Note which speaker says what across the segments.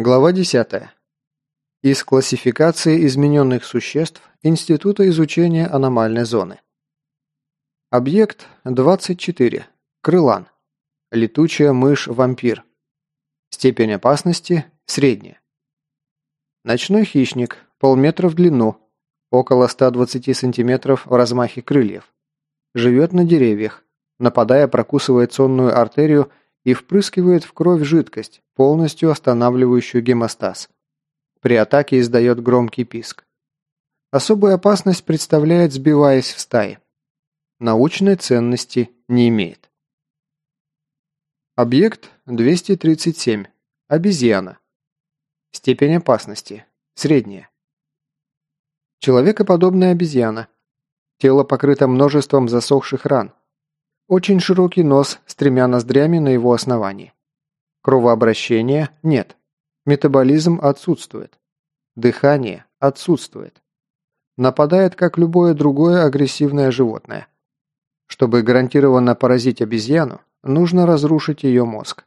Speaker 1: Глава 10. Из классификации измененных существ Института изучения аномальной зоны. Объект 24. Крылан. Летучая мышь-вампир. Степень опасности – средняя. Ночной хищник, полметра в длину, около 120 сантиметров в размахе крыльев. Живет на деревьях, нападая прокусывает сонную артерию и впрыскивает в кровь жидкость, полностью останавливающую гемостаз. При атаке издает громкий писк. Особую опасность представляет, сбиваясь в стае. Научной ценности не имеет. Объект 237. Обезьяна. Степень опасности. Средняя. Человекоподобная обезьяна. Тело покрыто множеством засохших ран. Очень широкий нос с тремя ноздрями на его основании. Кровообращения нет. Метаболизм отсутствует. Дыхание отсутствует. Нападает, как любое другое агрессивное животное. Чтобы гарантированно поразить обезьяну, нужно разрушить ее мозг.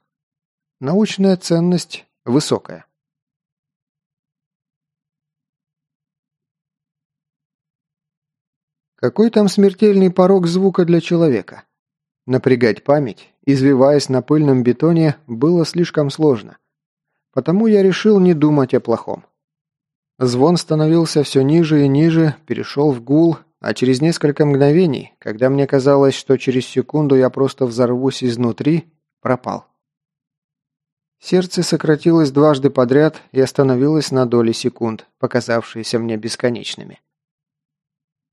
Speaker 1: Научная ценность высокая. Какой там смертельный порог звука для человека? Напрягать память, извиваясь на пыльном бетоне, было слишком сложно. Потому я решил не думать о плохом. Звон становился все ниже и ниже, перешел в гул, а через несколько мгновений, когда мне казалось, что через секунду я просто взорвусь изнутри, пропал. Сердце сократилось дважды подряд и остановилось на доли секунд, показавшиеся мне бесконечными.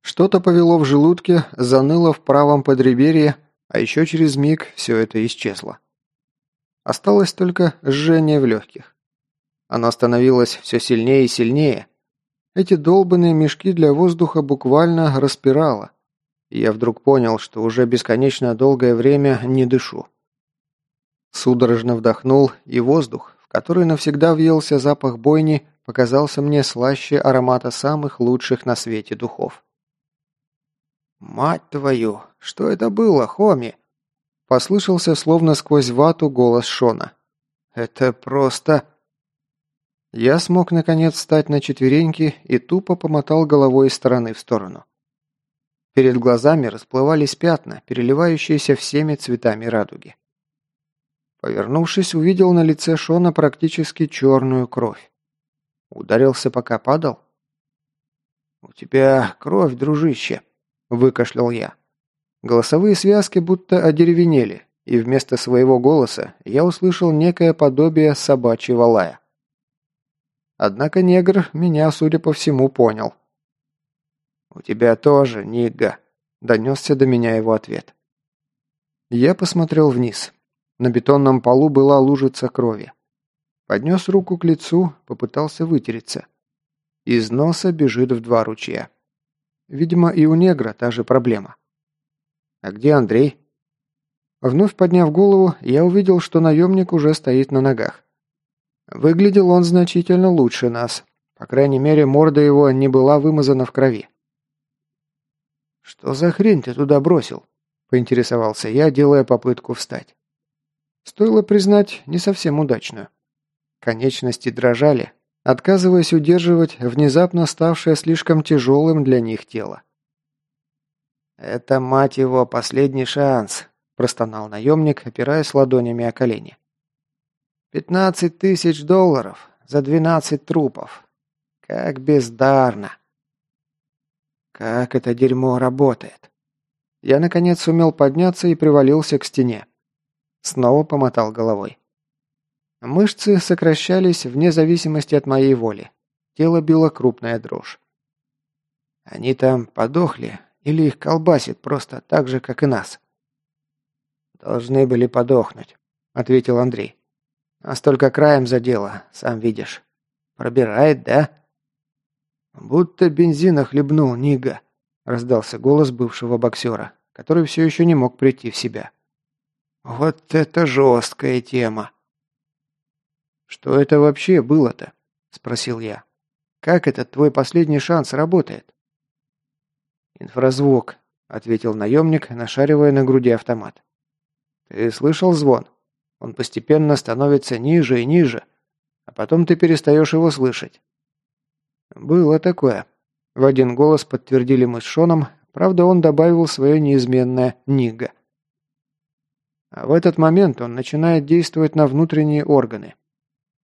Speaker 1: Что-то повело в желудке, заныло в правом подреберье, а еще через миг все это исчезло. Осталось только жжение в легких. Оно становилось все сильнее и сильнее. Эти долбанные мешки для воздуха буквально распирало. И я вдруг понял, что уже бесконечно долгое время не дышу. Судорожно вдохнул, и воздух, в который навсегда въелся запах бойни, показался мне слаще аромата самых лучших на свете духов. «Мать твою! Что это было, Хоми?» Послышался словно сквозь вату голос Шона. «Это просто...» Я смог наконец встать на четвереньки и тупо помотал головой из стороны в сторону. Перед глазами расплывались пятна, переливающиеся всеми цветами радуги. Повернувшись, увидел на лице Шона практически черную кровь. Ударился, пока падал? «У тебя кровь, дружище», – выкашлял я. Голосовые связки будто одеревенели, и вместо своего голоса я услышал некое подобие собачьего лая. Однако негр меня, судя по всему, понял. «У тебя тоже, Нигга», – донесся до меня его ответ. Я посмотрел вниз. На бетонном полу была лужица крови. Поднес руку к лицу, попытался вытереться. Из носа бежит в два ручья. Видимо, и у негра та же проблема. «А где Андрей?» Вновь подняв голову, я увидел, что наемник уже стоит на ногах. Выглядел он значительно лучше нас. По крайней мере, морда его не была вымазана в крови. «Что за хрень ты туда бросил?» – поинтересовался я, делая попытку встать. Стоило признать, не совсем удачную. Конечности дрожали, отказываясь удерживать внезапно ставшее слишком тяжелым для них тело. «Это, мать его, последний шанс», – простонал наемник, опираясь ладонями о колени. «Пятнадцать тысяч долларов за двенадцать трупов. Как бездарно!» «Как это дерьмо работает!» Я, наконец, сумел подняться и привалился к стене. Снова помотал головой. Мышцы сокращались вне зависимости от моей воли. Тело било крупная дрожь. Они там подохли, или их колбасит просто так же, как и нас? Должны были подохнуть, ответил Андрей. А столько краем задело, сам видишь. Пробирает, да? Будто бензина хлебнул Нига, раздался голос бывшего боксера, который все еще не мог прийти в себя. Вот это жесткая тема. «Что это вообще было-то?» – спросил я. «Как этот твой последний шанс работает?» «Инфразвук», – ответил наемник, нашаривая на груди автомат. «Ты слышал звон? Он постепенно становится ниже и ниже, а потом ты перестаешь его слышать». «Было такое», — в один голос подтвердили мы с Шоном, правда он добавил свое неизменное «нига». А в этот момент он начинает действовать на внутренние органы.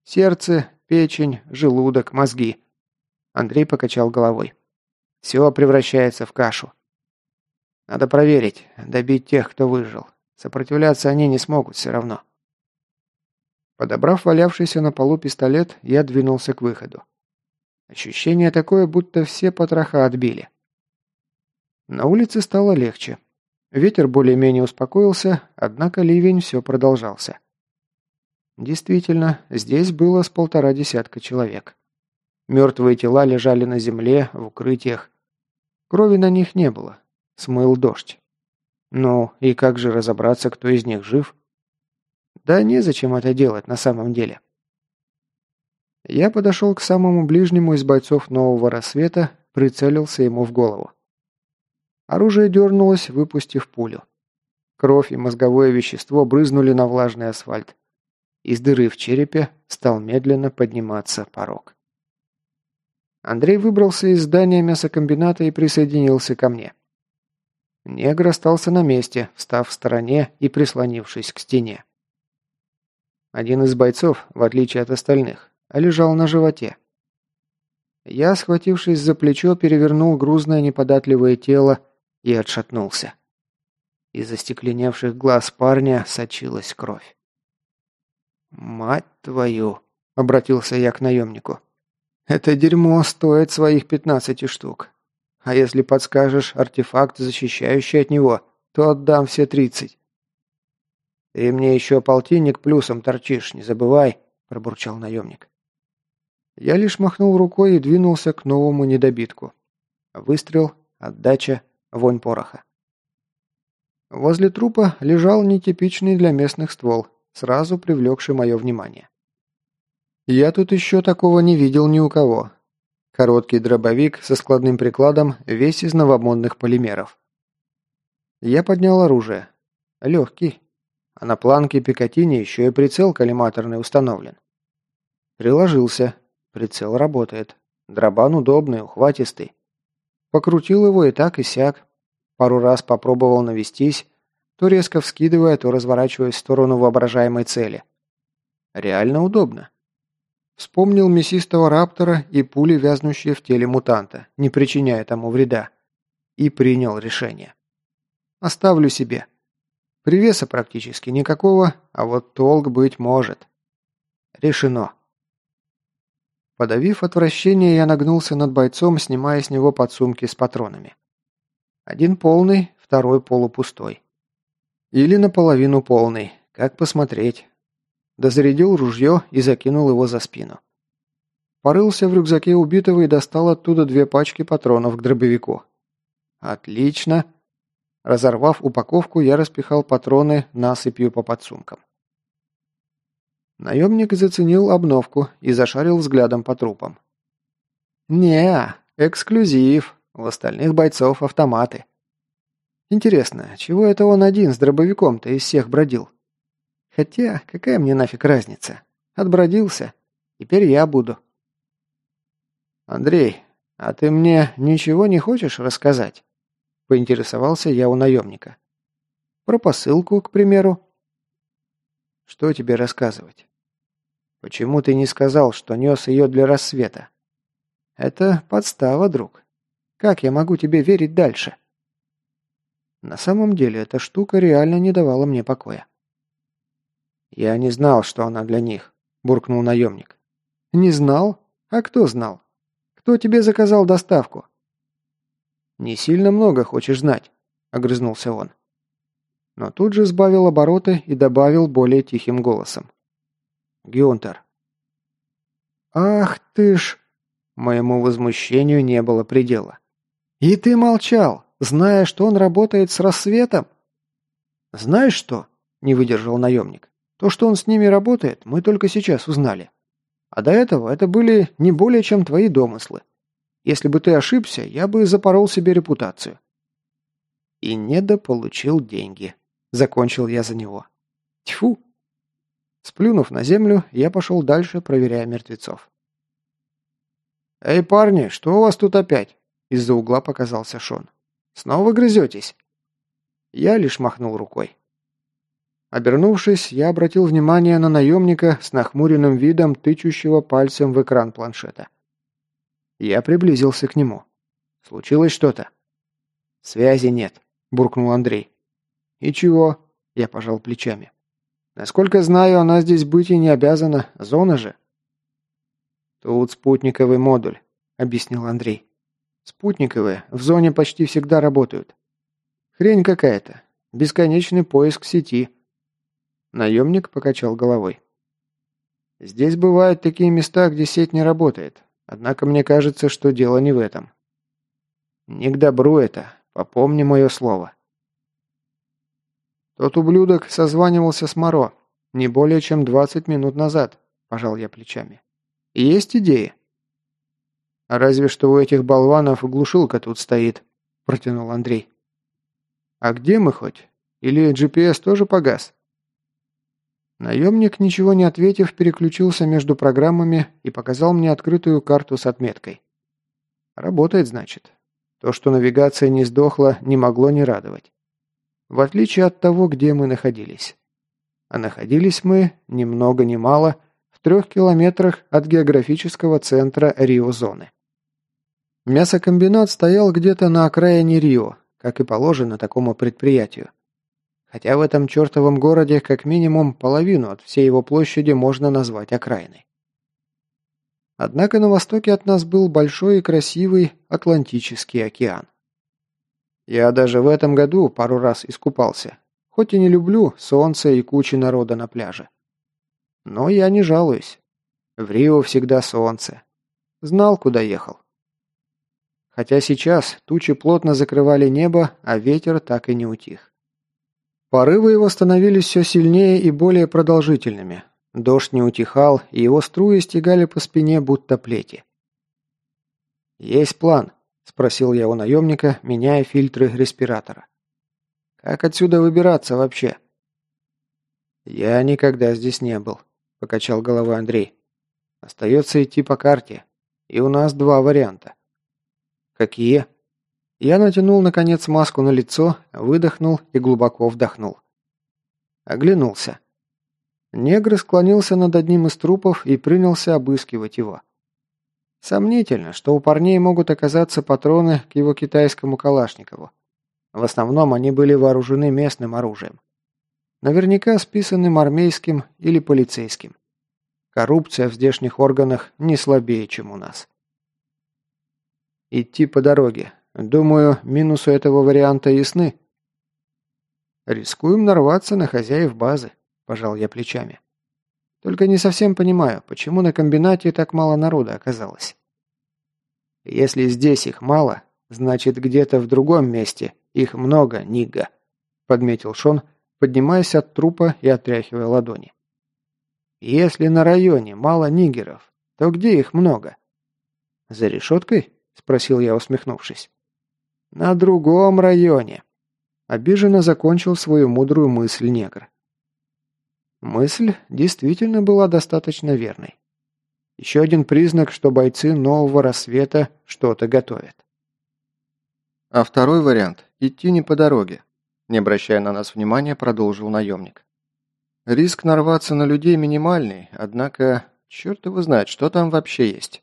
Speaker 1: Сердце, печень, желудок, мозги. Андрей покачал головой. Все превращается в кашу. Надо проверить, добить тех, кто выжил. Сопротивляться они не смогут все равно. Подобрав валявшийся на полу пистолет, я двинулся к выходу. Ощущение такое, будто все потроха отбили. На улице стало легче. Ветер более-менее успокоился, однако ливень все продолжался. Действительно, здесь было с полтора десятка человек. Мертвые тела лежали на земле, в укрытиях. Крови на них не было. Смыл дождь. Ну, и как же разобраться, кто из них жив? Да незачем это делать на самом деле. Я подошел к самому ближнему из бойцов нового рассвета, прицелился ему в голову. Оружие дернулось, выпустив пулю. Кровь и мозговое вещество брызнули на влажный асфальт. Из дыры в черепе стал медленно подниматься порог. Андрей выбрался из здания мясокомбината и присоединился ко мне. Негр остался на месте, встав в стороне и прислонившись к стене. Один из бойцов, в отличие от остальных, лежал на животе. Я, схватившись за плечо, перевернул грузное неподатливое тело и отшатнулся. Из остекленевших глаз парня сочилась кровь. «Мать твою!» — обратился я к наемнику. «Это дерьмо стоит своих пятнадцати штук. А если подскажешь артефакт, защищающий от него, то отдам все тридцать». «Ты мне еще полтинник плюсом торчишь, не забывай», — пробурчал наемник. Я лишь махнул рукой и двинулся к новому недобитку. Выстрел, отдача, вонь пороха. Возле трупа лежал нетипичный для местных ствол, сразу привлекший мое внимание. Я тут еще такого не видел ни у кого. Короткий дробовик со складным прикладом, весь из новомодных полимеров. Я поднял оружие. Легкий. А на планке Пикатини еще и прицел коллиматорный установлен. Приложился. Прицел работает. Дробан удобный, ухватистый. Покрутил его и так, и сяк. Пару раз попробовал навестись, то резко вскидывая, то разворачиваясь в сторону воображаемой цели. Реально удобно. Вспомнил мясистого раптора и пули, вязнущие в теле мутанта, не причиняя тому вреда. И принял решение. Оставлю себе. Привеса практически никакого, а вот толк быть может. Решено. Подавив отвращение, я нагнулся над бойцом, снимая с него подсумки с патронами. Один полный, второй полупустой. Или наполовину полный, как посмотреть. Дозарядил ружье и закинул его за спину. Порылся в рюкзаке убитого и достал оттуда две пачки патронов к дробовику. Отлично. Разорвав упаковку, я распихал патроны насыпью по подсумкам. Наемник заценил обновку и зашарил взглядом по трупам. не эксклюзив. У остальных бойцов автоматы. Интересно, чего это он один с дробовиком-то из всех бродил? Хотя, какая мне нафиг разница? Отбродился. Теперь я буду. Андрей, а ты мне ничего не хочешь рассказать? Поинтересовался я у наемника. Про посылку, к примеру. Что тебе рассказывать? Почему ты не сказал, что нес ее для рассвета? Это подстава, друг. Как я могу тебе верить дальше? На самом деле, эта штука реально не давала мне покоя. «Я не знал, что она для них», – буркнул наемник. «Не знал? А кто знал? Кто тебе заказал доставку?» «Не сильно много хочешь знать», – огрызнулся он. Но тут же сбавил обороты и добавил более тихим голосом. Гюнтер. «Ах ты ж!» Моему возмущению не было предела. «И ты молчал, зная, что он работает с рассветом?» «Знаешь что?» – не выдержал наемник. «То, что он с ними работает, мы только сейчас узнали. А до этого это были не более чем твои домыслы. Если бы ты ошибся, я бы запорол себе репутацию». И недополучил деньги. Закончил я за него. Тьфу, Сплюнув на землю, я пошел дальше, проверяя мертвецов. «Эй, парни, что у вас тут опять?» Из-за угла показался Шон. «Снова грызетесь?» Я лишь махнул рукой. Обернувшись, я обратил внимание на наемника с нахмуренным видом, тычущего пальцем в экран планшета. Я приблизился к нему. «Случилось что-то?» «Связи нет», – буркнул Андрей. «И чего?» – я пожал плечами. «Насколько знаю, она здесь быть и не обязана. Зона же». «Тут спутниковый модуль», – объяснил Андрей. «Спутниковые в зоне почти всегда работают. Хрень какая-то. Бесконечный поиск сети». Наемник покачал головой. «Здесь бывают такие места, где сеть не работает. Однако мне кажется, что дело не в этом. Не к добру это. Попомни мое слово». «Тот ублюдок созванивался с Моро не более чем 20 минут назад», – пожал я плечами. Есть идеи?» «Разве что у этих болванов глушилка тут стоит», – протянул Андрей. «А где мы хоть? Или GPS тоже погас?» Наемник, ничего не ответив, переключился между программами и показал мне открытую карту с отметкой. «Работает, значит. То, что навигация не сдохла, не могло не радовать. В отличие от того, где мы находились. А находились мы, ни много ни мало, – трех километрах от географического центра Рио-зоны. Мясокомбинат стоял где-то на окраине Рио, как и положено такому предприятию. Хотя в этом чертовом городе как минимум половину от всей его площади можно назвать окраиной. Однако на востоке от нас был большой и красивый Атлантический океан. Я даже в этом году пару раз искупался, хоть и не люблю солнце и кучи народа на пляже. Но я не жалуюсь. В Рио всегда солнце. Знал, куда ехал. Хотя сейчас тучи плотно закрывали небо, а ветер так и не утих. Порывы его становились все сильнее и более продолжительными. Дождь не утихал, и его струи стегали по спине, будто плети. «Есть план?» – спросил я у наемника, меняя фильтры респиратора. «Как отсюда выбираться вообще?» «Я никогда здесь не был», покачал головой Андрей. Остается идти по карте. И у нас два варианта. Какие? Я натянул, наконец, маску на лицо, выдохнул и глубоко вдохнул. Оглянулся. Негр склонился над одним из трупов и принялся обыскивать его. Сомнительно, что у парней могут оказаться патроны к его китайскому Калашникову. В основном они были вооружены местным оружием. Наверняка списанным армейским или полицейским. Коррупция в здешних органах не слабее, чем у нас. Идти по дороге. Думаю, минусы этого варианта ясны. Рискуем нарваться на хозяев базы, пожал я плечами. Только не совсем понимаю, почему на комбинате так мало народа оказалось. Если здесь их мало, значит где-то в другом месте их много, Нига, подметил Шон, поднимаясь от трупа и отряхивая ладони. «Если на районе мало нигеров, то где их много?» «За решеткой?» – спросил я, усмехнувшись. «На другом районе», – обиженно закончил свою мудрую мысль негр. Мысль действительно была достаточно верной. Еще один признак, что бойцы нового рассвета что-то готовят. А второй вариант – идти не по дороге, не обращая на нас внимания, продолжил наемник. Риск нарваться на людей минимальный, однако черт его знает, что там вообще есть.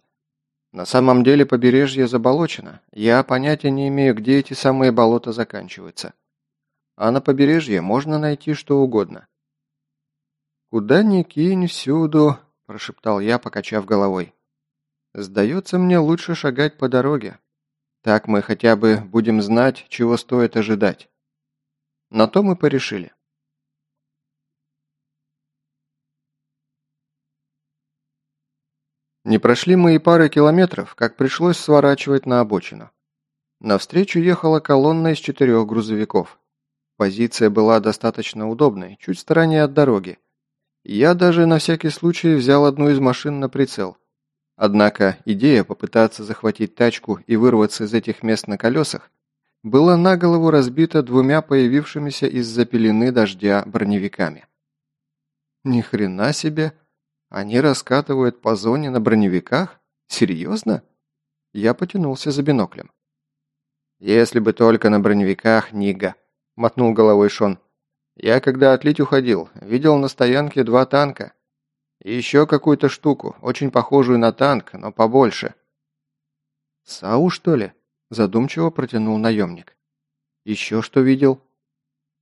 Speaker 1: На самом деле побережье заболочено. Я понятия не имею, где эти самые болота заканчиваются. А на побережье можно найти что угодно. «Куда ни кинь, всюду», – прошептал я, покачав головой. «Сдается мне лучше шагать по дороге. Так мы хотя бы будем знать, чего стоит ожидать». На то мы порешили. Не прошли мы и пары километров, как пришлось сворачивать на обочину. Навстречу ехала колонна из четырех грузовиков. Позиция была достаточно удобной, чуть в стороне от дороги. Я даже на всякий случай взял одну из машин на прицел. Однако идея попытаться захватить тачку и вырваться из этих мест на колесах была на голову разбита двумя появившимися из-за пелены дождя броневиками. Ни хрена себе! Они раскатывают по зоне на броневиках? Серьезно? Я потянулся за биноклем. «Если бы только на броневиках, Нига», — мотнул головой Шон. «Я, когда отлить уходил, видел на стоянке два танка. И еще какую-то штуку, очень похожую на танк, но побольше». «САУ, что ли?» – задумчиво протянул наемник. «Еще что видел?»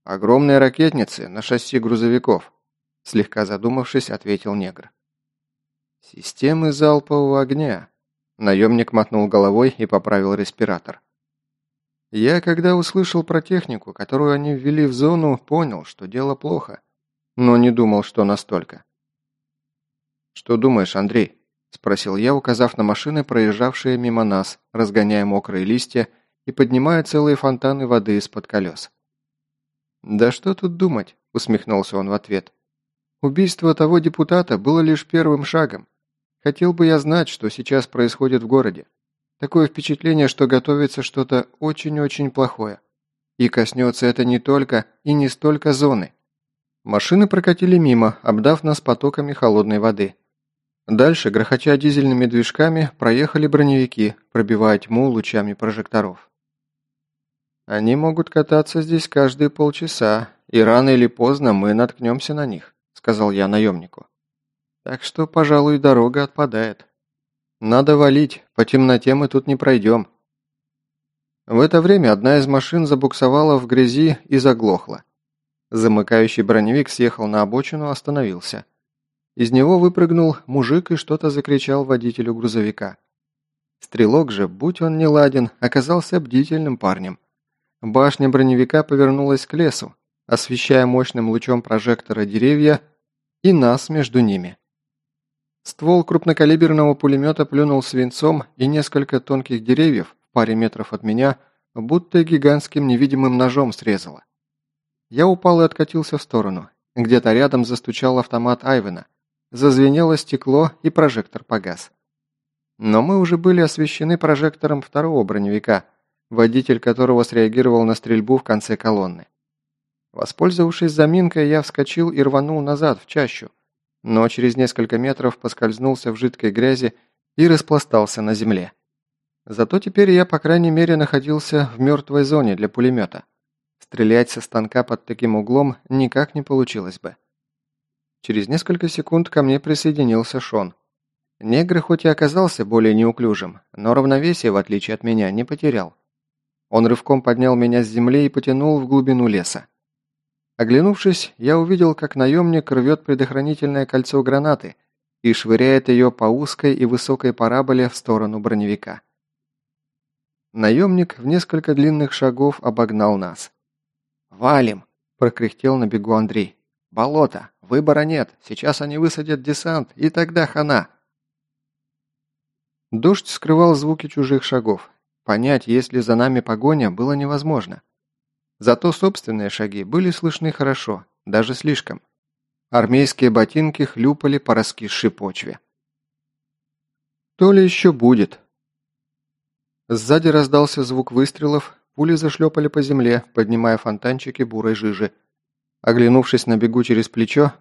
Speaker 1: «Огромные ракетницы на шасси грузовиков», – слегка задумавшись, ответил негр. «Системы залпового огня», – наемник мотнул головой и поправил респиратор. «Я, когда услышал про технику, которую они ввели в зону, понял, что дело плохо, но не думал, что настолько». «Что думаешь, Андрей?» – спросил я, указав на машины, проезжавшие мимо нас, разгоняя мокрые листья и поднимая целые фонтаны воды из-под колес. «Да что тут думать?» – усмехнулся он в ответ. «Убийство того депутата было лишь первым шагом. Хотел бы я знать, что сейчас происходит в городе. Такое впечатление, что готовится что-то очень-очень плохое. И коснется это не только и не столько зоны». Машины прокатили мимо, обдав нас потоками холодной воды. Дальше, грохоча дизельными движками, проехали броневики, пробивая тьму лучами прожекторов. «Они могут кататься здесь каждые полчаса, и рано или поздно мы наткнемся на них», — сказал я наемнику. «Так что, пожалуй, дорога отпадает. Надо валить, по темноте мы тут не пройдем». В это время одна из машин забуксовала в грязи и заглохла. Замыкающий броневик съехал на обочину, остановился. Из него выпрыгнул мужик и что-то закричал водителю грузовика. Стрелок же, будь он не ладен, оказался бдительным парнем. Башня броневика повернулась к лесу, освещая мощным лучом прожектора деревья и нас между ними. Ствол крупнокалиберного пулемета плюнул свинцом, и несколько тонких деревьев в паре метров от меня будто гигантским невидимым ножом срезало. Я упал и откатился в сторону. Где-то рядом застучал автомат Айвена – Зазвенело стекло, и прожектор погас. Но мы уже были освещены прожектором второго броневика, водитель которого среагировал на стрельбу в конце колонны. Воспользовавшись заминкой, я вскочил и рванул назад, в чащу, но через несколько метров поскользнулся в жидкой грязи и распластался на земле. Зато теперь я, по крайней мере, находился в мертвой зоне для пулемета. Стрелять со станка под таким углом никак не получилось бы. Через несколько секунд ко мне присоединился Шон. Негр хоть и оказался более неуклюжим, но равновесие, в отличие от меня, не потерял. Он рывком поднял меня с земли и потянул в глубину леса. Оглянувшись, я увидел, как наемник рвет предохранительное кольцо гранаты и швыряет ее по узкой и высокой параболе в сторону броневика. Наемник в несколько длинных шагов обогнал нас. «Валим!» – прокряхтел на бегу Андрей. Болото. Выбора нет. Сейчас они высадят десант, и тогда хана. Дождь скрывал звуки чужих шагов. Понять, есть ли за нами погоня, было невозможно. Зато собственные шаги были слышны хорошо, даже слишком. Армейские ботинки хлюпали по раскисшей почве. То ли еще будет. Сзади раздался звук выстрелов, пули зашлепали по земле, поднимая фонтанчики бурой жижи. Оглянувшись на бегу через плечо,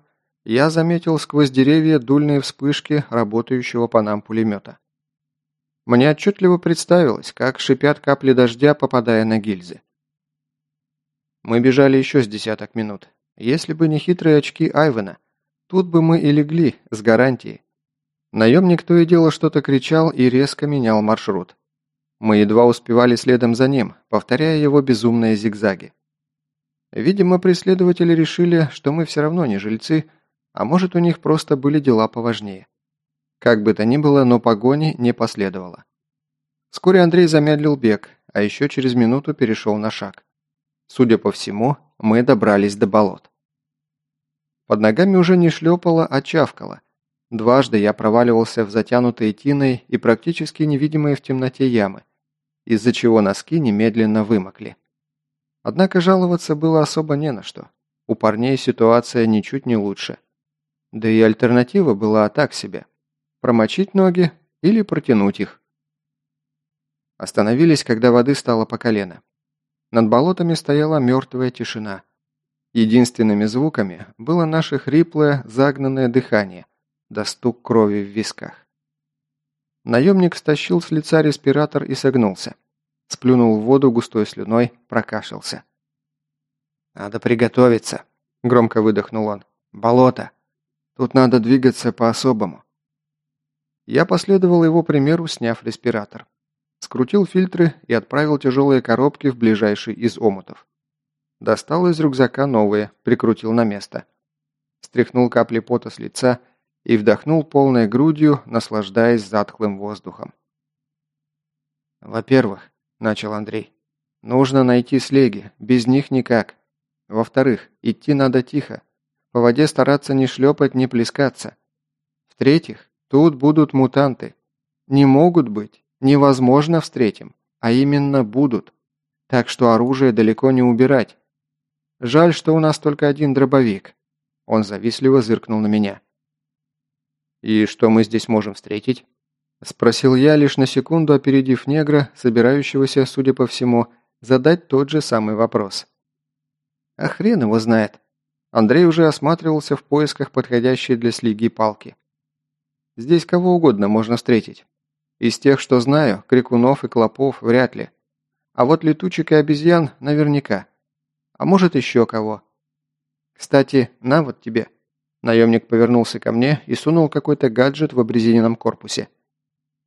Speaker 1: я заметил сквозь деревья дульные вспышки работающего по нам пулемета. Мне отчетливо представилось, как шипят капли дождя, попадая на гильзы. Мы бежали еще с десяток минут. Если бы не хитрые очки Айвена, тут бы мы и легли, с гарантией. Наемник то и дело что-то кричал и резко менял маршрут. Мы едва успевали следом за ним, повторяя его безумные зигзаги. Видимо, преследователи решили, что мы все равно не жильцы, а может у них просто были дела поважнее. Как бы то ни было, но погони не последовало. Вскоре Андрей замедлил бег, а еще через минуту перешел на шаг. Судя по всему, мы добрались до болот. Под ногами уже не шлепало, а чавкало. Дважды я проваливался в затянутые тиной и практически невидимые в темноте ямы, из-за чего носки немедленно вымокли. Однако жаловаться было особо не на что. У парней ситуация ничуть не лучше. Да и альтернатива была так себе. Промочить ноги или протянуть их. Остановились, когда воды стало по колено. Над болотами стояла мертвая тишина. Единственными звуками было наше хриплое, загнанное дыхание, да стук крови в висках. Наемник стащил с лица респиратор и согнулся. Сплюнул в воду густой слюной, прокашлялся. «Надо приготовиться», – громко выдохнул он. «Болото. Тут надо двигаться по-особому». Я последовал его примеру, сняв респиратор. Скрутил фильтры и отправил тяжелые коробки в ближайший из омутов. Достал из рюкзака новые, прикрутил на место. Стряхнул капли пота с лица и вдохнул полной грудью, наслаждаясь затхлым воздухом. «Во-первых», – начал Андрей, – «нужно найти слеги, без них никак. Во-вторых, идти надо тихо, по воде стараться не шлепать, не плескаться. В-третьих, тут будут мутанты. Не могут быть, невозможно встретим, а именно будут. Так что оружие далеко не убирать. Жаль, что у нас только один дробовик. Он завистливо зыркнул на меня. «И что мы здесь можем встретить?» Спросил я, лишь на секунду опередив негра, собирающегося, судя по всему, задать тот же самый вопрос. А хрен его знает. Андрей уже осматривался в поисках подходящей для слиги палки. Здесь кого угодно можно встретить. Из тех, что знаю, крикунов и клопов вряд ли. А вот летучек и обезьян наверняка. А может еще кого. Кстати, на вот тебе. Наемник повернулся ко мне и сунул какой-то гаджет в обрезиненном корпусе.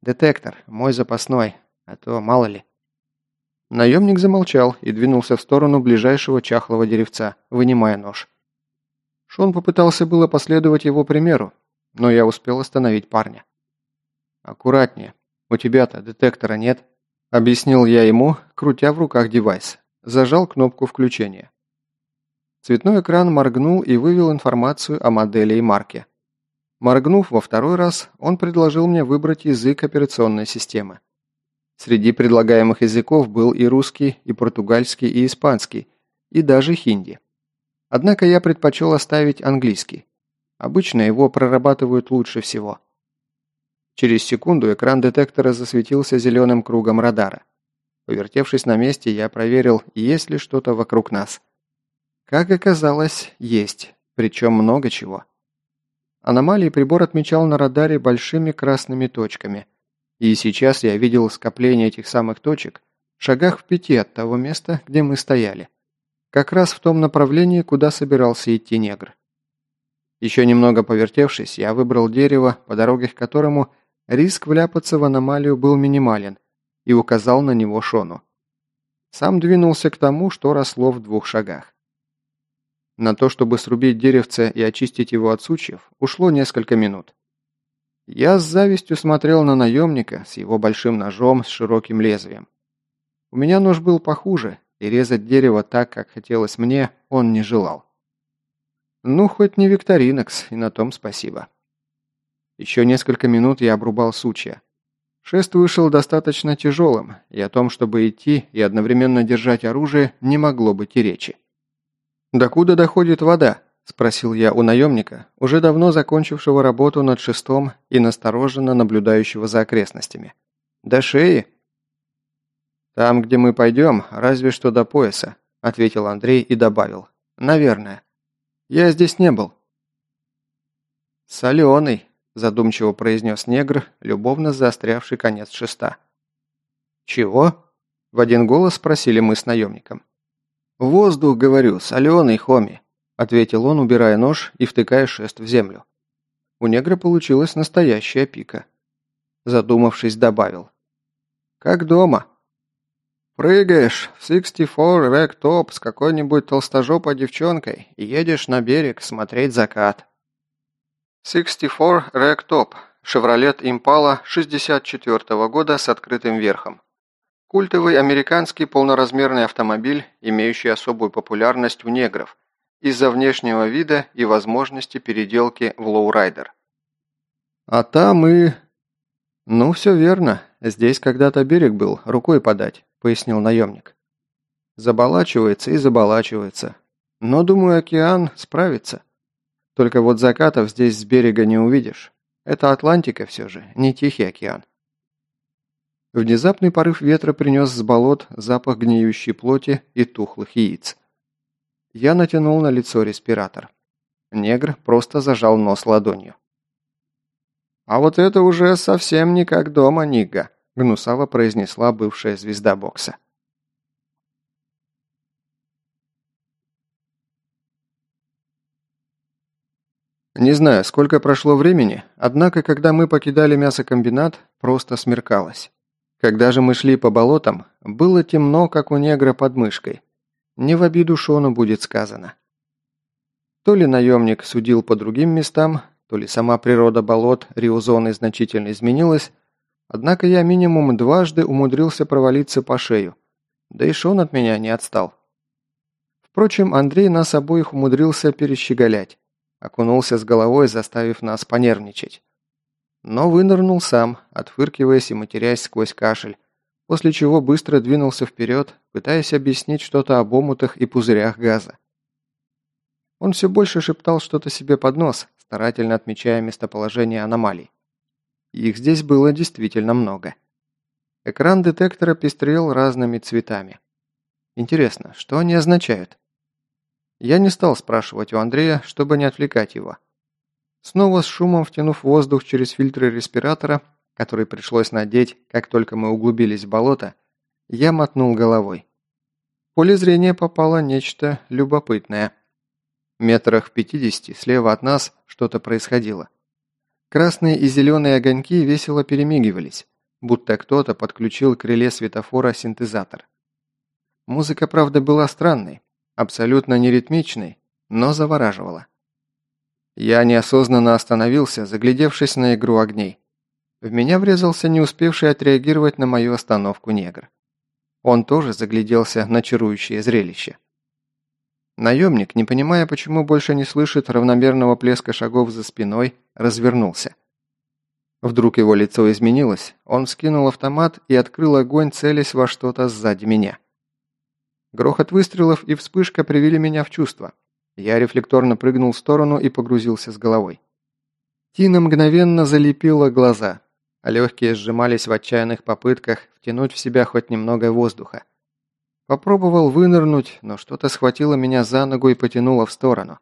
Speaker 1: «Детектор, мой запасной, а то мало ли». Наемник замолчал и двинулся в сторону ближайшего чахлого деревца, вынимая нож. Шон попытался было последовать его примеру, но я успел остановить парня. «Аккуратнее, у тебя-то детектора нет», – объяснил я ему, крутя в руках девайс. Зажал кнопку включения. Цветной экран моргнул и вывел информацию о модели и марке. Моргнув во второй раз, он предложил мне выбрать язык операционной системы. Среди предлагаемых языков был и русский, и португальский, и испанский, и даже хинди. Однако я предпочел оставить английский. Обычно его прорабатывают лучше всего. Через секунду экран детектора засветился зеленым кругом радара. Повертевшись на месте, я проверил, есть ли что-то вокруг нас. Как оказалось, есть, причем много чего. Аномалии прибор отмечал на радаре большими красными точками. И сейчас я видел скопление этих самых точек в шагах в пяти от того места, где мы стояли. Как раз в том направлении, куда собирался идти негр. Еще немного повертевшись, я выбрал дерево, по дороге к которому риск вляпаться в аномалию был минимален, и указал на него Шону. Сам двинулся к тому, что росло в двух шагах. На то, чтобы срубить деревце и очистить его от сучьев, ушло несколько минут. Я с завистью смотрел на наемника с его большим ножом с широким лезвием. У меня нож был похуже, и резать дерево так, как хотелось мне, он не желал. Ну, хоть не Викторинокс, и на том спасибо. Еще несколько минут я обрубал сучья. Шест вышел достаточно тяжелым, и о том, чтобы идти и одновременно держать оружие, не могло быть и речи. «Докуда доходит вода?» – спросил я у наемника, уже давно закончившего работу над шестом и настороженно наблюдающего за окрестностями. «До шеи?» «Там, где мы пойдем, разве что до пояса», – ответил Андрей и добавил. «Наверное. Я здесь не был». «Соленый», – задумчиво произнес негр, любовно заострявший конец шеста. «Чего?» – в один голос спросили мы с наемником. «Воздух, говорю, соленый, хоми», – ответил он, убирая нож и втыкая шест в землю. У негра получилась настоящая пика. Задумавшись, добавил. «Как дома?» «Прыгаешь в 64 рэк топ с какой-нибудь толстожопой девчонкой и едешь на берег смотреть закат». 64 рэк топ. Шевролет Импала 64 -го года с открытым верхом. Культовый американский полноразмерный автомобиль, имеющий особую популярность у негров из-за внешнего вида и возможности переделки в лоурайдер. А там и... Ну, все верно. Здесь когда-то берег был, рукой подать, пояснил наемник. Заболачивается и заболачивается. Но, думаю, океан справится. Только вот закатов здесь с берега не увидишь. Это Атлантика все же, не Тихий океан. Внезапный порыв ветра принес с болот запах гниющей плоти и тухлых яиц. я натянул на лицо респиратор. Негр просто зажал нос ладонью. «А вот это уже совсем не как дома, Нига», – гнусаво произнесла бывшая звезда бокса. Не знаю, сколько прошло времени, однако, когда мы покидали мясокомбинат, просто смеркалось. Когда же мы шли по болотам, было темно, как у негра под мышкой. Не в обиду Шону будет сказано. То ли наемник судил по другим местам, то ли сама природа болот Риозоны значительно изменилась, однако я минимум дважды умудрился провалиться по шею, да и Шон от меня не отстал. Впрочем, Андрей нас обоих умудрился перещеголять. Окунулся с головой, заставив нас понервничать. Но вынырнул сам, отфыркиваясь и матерясь сквозь кашель, после чего быстро двинулся вперед, пытаясь объяснить что-то об омутах и пузырях газа. Он все больше шептал что-то себе под нос, старательно отмечая местоположение аномалий. Их здесь было действительно много. Экран детектора пестрел разными цветами. Интересно, что они означают? Я не стал спрашивать у Андрея, чтобы не отвлекать его. Снова с шумом втянув воздух через фильтры респиратора, который пришлось надеть, как только мы углубились в болото, я мотнул головой. В поле зрения попало нечто любопытное. Метрах в пятидесяти слева от нас что-то происходило. Красные и зеленые огоньки весело перемигивались, будто кто-то подключил к реле светофора синтезатор. Музыка, правда, была странной, абсолютно неритмичной, но завораживала. Я неосознанно остановился, заглядевшись на игру огней. В меня врезался не успевший отреагировать на мою остановку негр. Он тоже загляделся на чарующее зрелище. Наемник, не понимая, почему больше не слышит равномерного плеска шагов за спиной, развернулся. Вдруг его лицо изменилось, он скинул автомат и открыл огонь, целясь во что-то сзади меня. Грохот выстрелов и вспышка привели меня в чувство. Я рефлекторно прыгнул в сторону и погрузился с головой. Тина мгновенно залепила глаза, а легкие сжимались в отчаянных попытках втянуть в себя хоть немного воздуха. Попробовал вынырнуть, но что-то схватило меня за ногу и потянуло в сторону.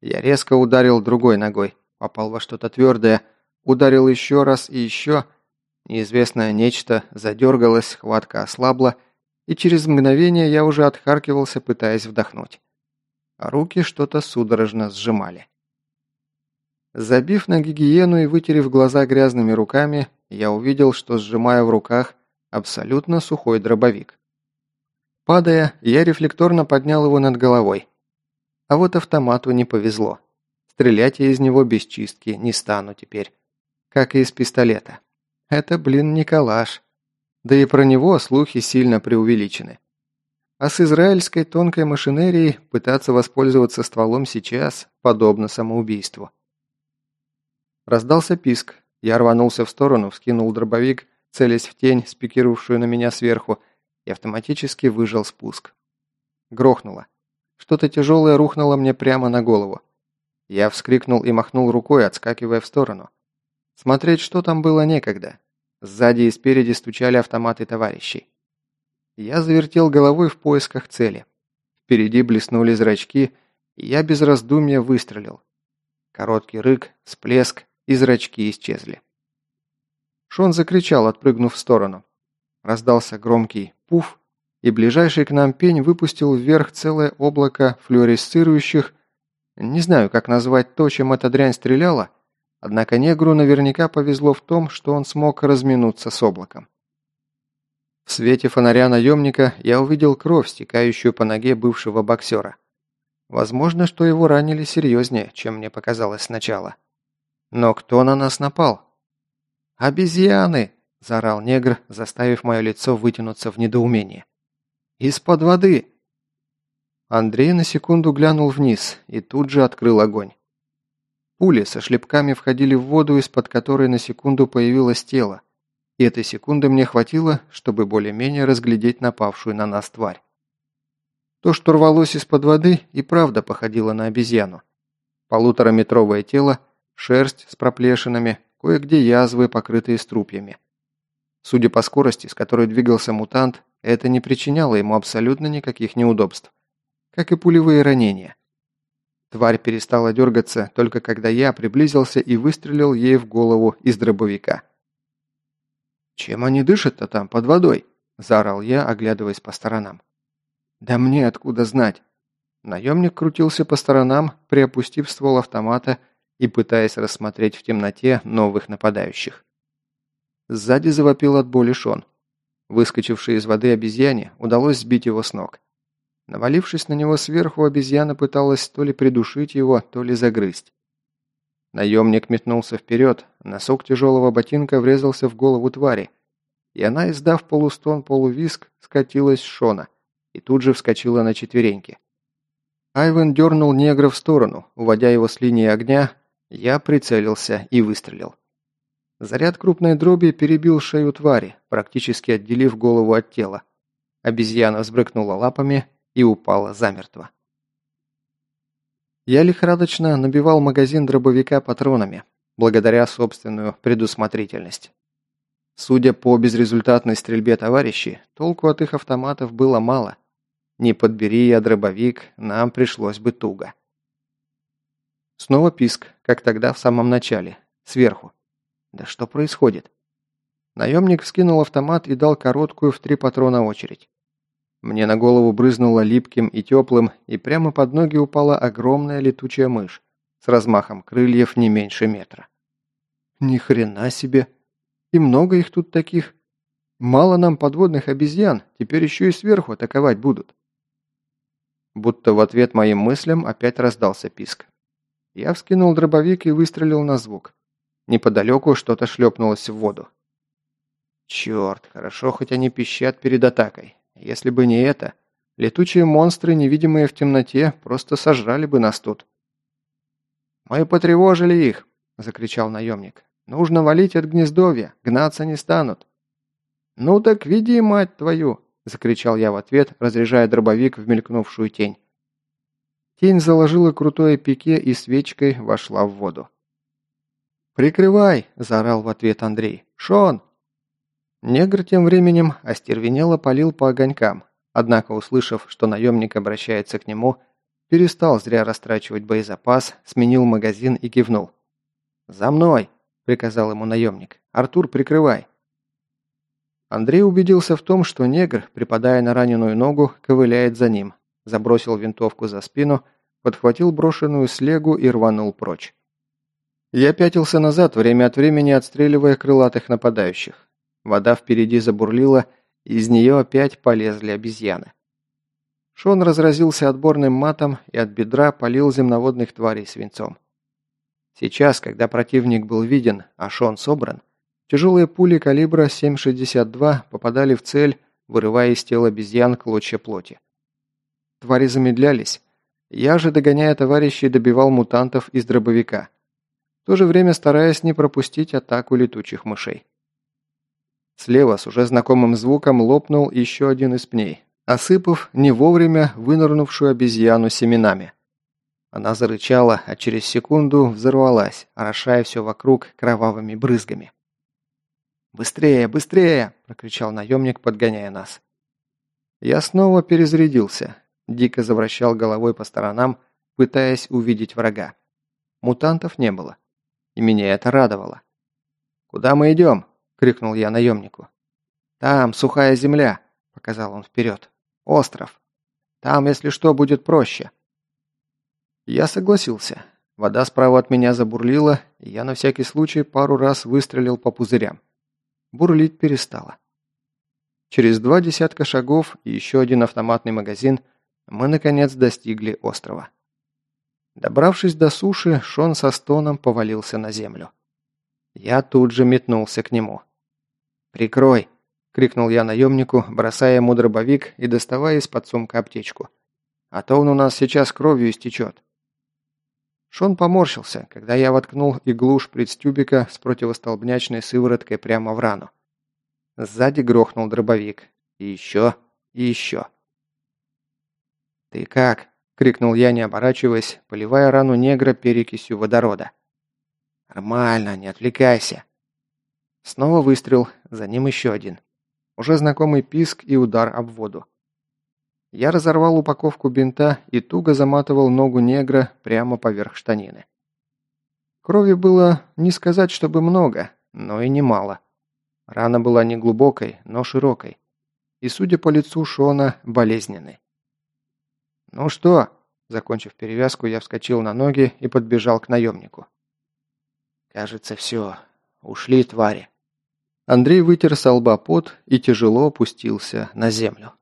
Speaker 1: Я резко ударил другой ногой, попал во что-то твердое, ударил еще раз и еще. Неизвестное нечто задергалось, хватка ослабла, и через мгновение я уже отхаркивался, пытаясь вдохнуть. А руки что-то судорожно сжимали. Забив на гигиену и вытерев глаза грязными руками, я увидел, что сжимаю в руках абсолютно сухой дробовик. Падая, я рефлекторно поднял его над головой. А вот автомату не повезло. Стрелять я из него без чистки не стану теперь. Как и из пистолета. Это, блин, не калаш. Да и про него слухи сильно преувеличены. А с израильской тонкой машинерией пытаться воспользоваться стволом сейчас подобно самоубийству. Раздался писк. Я рванулся в сторону, вскинул дробовик, целясь в тень, спикировавшую на меня сверху, и автоматически выжал спуск. Грохнуло. Что-то тяжелое рухнуло мне прямо на голову. Я вскрикнул и махнул рукой, отскакивая в сторону. Смотреть, что там было некогда. Сзади и спереди стучали автоматы товарищей. Я завертел головой в поисках цели. Впереди блеснули зрачки, и я без раздумья выстрелил. Короткий рык, всплеск, и зрачки исчезли. Шон закричал, отпрыгнув в сторону. Раздался громкий пуф, и ближайший к нам пень выпустил вверх целое облако флуоресцирующих, не знаю, как назвать то, чем эта дрянь стреляла, Однако негру наверняка повезло в том, что он смог разминуться с облаком. В свете фонаря наемника я увидел кровь, стекающую по ноге бывшего боксера. Возможно, что его ранили серьезнее, чем мне показалось сначала. Но кто на нас напал? «Обезьяны!» – заорал негр, заставив мое лицо вытянуться в недоумение. «Из-под воды!» Андрей на секунду глянул вниз и тут же открыл огонь. Пули со шлепками входили в воду, из-под которой на секунду появилось тело. И этой секунды мне хватило, чтобы более-менее разглядеть напавшую на нас тварь. То, что рвалось из-под воды, и правда походило на обезьяну. Полутораметровое тело, шерсть с проплешинами, кое-где язвы, покрытые струпьями. Судя по скорости, с которой двигался мутант, это не причиняло ему абсолютно никаких неудобств. как и пулевые ранения. Тварь перестала дергаться, только когда я приблизился и выстрелил ей в голову из дробовика. «Чем они дышат-то там, под водой?» – заорал я, оглядываясь по сторонам. «Да мне откуда знать?» Наемник крутился по сторонам, приопустив ствол автомата и пытаясь рассмотреть в темноте новых нападающих. Сзади завопил от боли Шон. Выскочившей из воды обезьяне удалось сбить его с ног. Навалившись на него сверху, обезьяна пыталась то ли придушить его, то ли загрызть. Наемник метнулся вперед, носок тяжелого ботинка врезался в голову твари, и она, издав полустон-полувиск, скатилась с Шона и тут же вскочила на четвереньки. Айвен дернул негра в сторону, уводя его с линии огня, я прицелился и выстрелил. Заряд крупной дроби перебил шею твари, практически отделив голову от тела. Обезьяна взбрыкнула лапами и упала замертво. Я лихорадочно набивал магазин дробовика патронами, благодаря собственную предусмотрительность. Судя по безрезультатной стрельбе товарищей, толку от их автоматов было мало. Не подбери я дробовик, нам пришлось бы туго. Снова писк, как тогда в самом начале, сверху. Да что происходит? Наемник вскинул автомат и дал короткую в три патрона очередь. Мне на голову брызнуло липким и теплым, и прямо под ноги упала огромная летучая мышь с размахом крыльев не меньше метра. Ни хрена себе! И много их тут таких. Мало нам подводных обезьян, теперь еще и сверху атаковать будут. Будто в ответ моим мыслям опять раздался писк. Я вскинул дробовик и выстрелил на звук. Неподалеку что-то шлепнулось в воду. Черт, хорошо, хоть они пищат перед атакой. Если бы не это, летучие монстры, невидимые в темноте, просто сожрали бы нас тут. «Мы потревожили их!» – закричал наемник. «Нужно валить от гнездовья, гнаться не станут». «Ну так веди, мать твою!» – закричал я в ответ, разряжая дробовик в мелькнувшую тень. Тень заложила крутое пике и свечкой вошла в воду. «Прикрывай!» – заорал в ответ Андрей. «Шон!» Негр тем временем остервенело полил по огонькам, однако, услышав, что наемник обращается к нему, перестал зря растрачивать боезапас, сменил магазин и кивнул. «За мной!» – приказал ему наемник. «Артур, прикрывай!» Андрей убедился в том, что негр, припадая на раненую ногу, ковыляет за ним, забросил винтовку за спину, подхватил брошенную слегу и рванул прочь. Я пятился назад, время от времени отстреливая крылатых нападающих. Вода впереди забурлила, и из нее опять полезли обезьяны. Шон разразился отборным матом и от бедра полил земноводных тварей свинцом. Сейчас, когда противник был виден, а Шон собран, тяжелые пули калибра 7,62 попадали в цель, вырывая из тела обезьян клочья плоти. Твари замедлялись. Я же, догоняя товарищей, добивал мутантов из дробовика в то же время стараясь не пропустить атаку летучих мышей. Слева с уже знакомым звуком лопнул еще один из пней, осыпав не вовремя вынырнувшую обезьяну семенами. Она зарычала, а через секунду взорвалась, орошая все вокруг кровавыми брызгами. «Быстрее, быстрее!» – прокричал наемник, подгоняя нас. Я снова перезарядился, дико завращал головой по сторонам, пытаясь увидеть врага. Мутантов не было. И меня это радовало. «Куда мы идем?» – крикнул я наемнику. «Там сухая земля», – показал он вперед. «Остров. Там, если что, будет проще». Я согласился. Вода справа от меня забурлила, и я на всякий случай пару раз выстрелил по пузырям. Бурлить перестало. Через два десятка шагов и еще один автоматный магазин мы, наконец, достигли острова. Добравшись до суши, Шон со стоном повалился на землю. Я тут же метнулся к нему. «Прикрой!» – крикнул я наемнику, бросая ему дробовик и доставая из-под сумка аптечку. «А то он у нас сейчас кровью истечет». Шон поморщился, когда я воткнул иглу шприц-тюбика с противостолбнячной сывороткой прямо в рану. Сзади грохнул дробовик. И еще, и еще. «Ты как?» – крикнул я, не оборачиваясь, поливая рану негра перекисью водорода. «Нормально, не отвлекайся». Снова выстрел, за ним еще один. Уже знакомый писк и удар об воду. Я разорвал упаковку бинта и туго заматывал ногу негра прямо поверх штанины. Крови было не сказать, чтобы много, но и немало. Рана была не глубокой, но широкой. И, судя по лицу Шона, болезненной. «Ну что?» Закончив перевязку, я вскочил на ноги и подбежал к наемнику. «Кажется, все. Ушли твари». Андрей вытер с лба пот и тяжело опустился на землю.